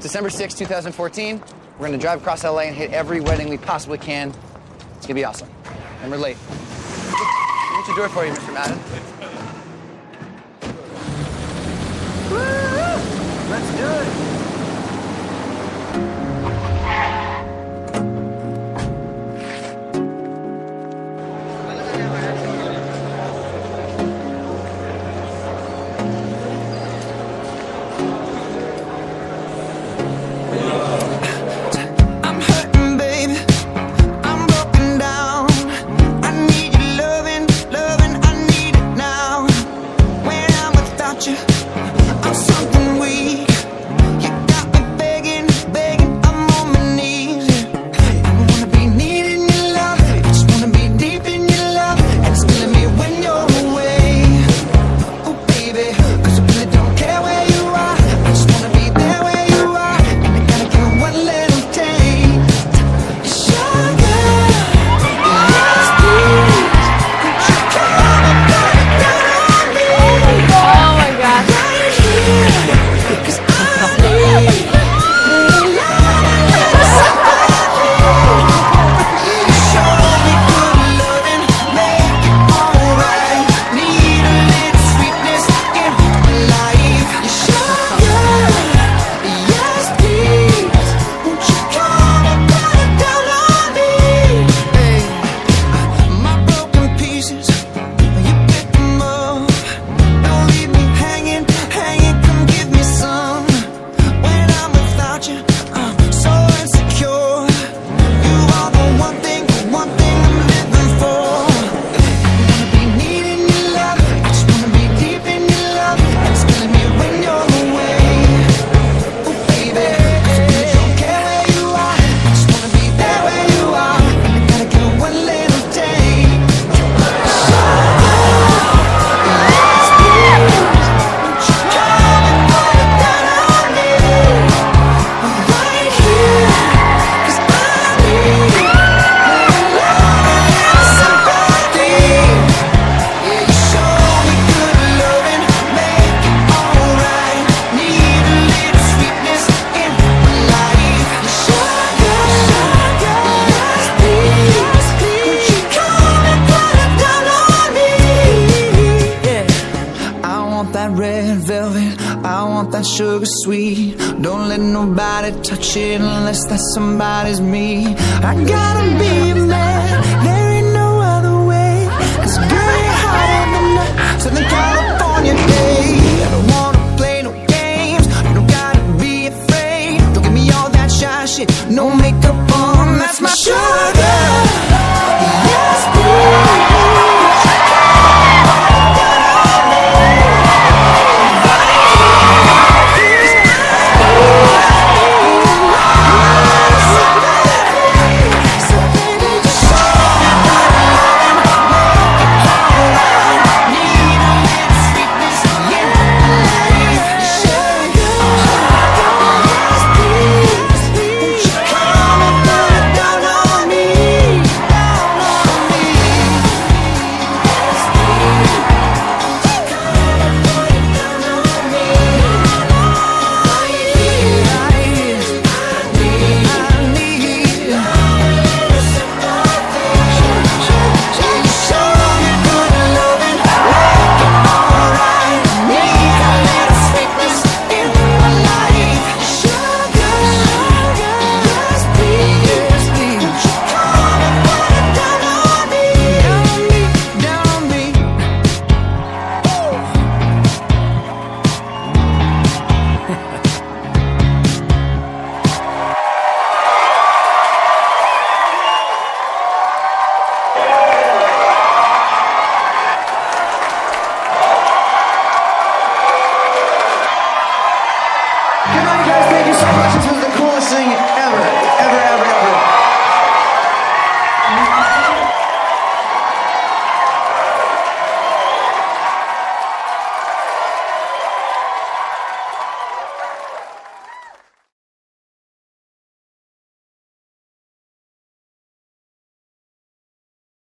December 6, 2014. We're gonna drive across LA and hit every wedding we possibly can. It's gonna be awesome. And we're late. What's your door for you, Mr. Madden? Let's do it. that red velvet, I want that sugar sweet. Don't let nobody touch it unless that somebody's me. I gotta be a man, there ain't no other way. Cause girl, heart on the night that Southern California day. I don't wanna play no games, you don't gotta be afraid. Don't give me all that shy shit, no makeup on.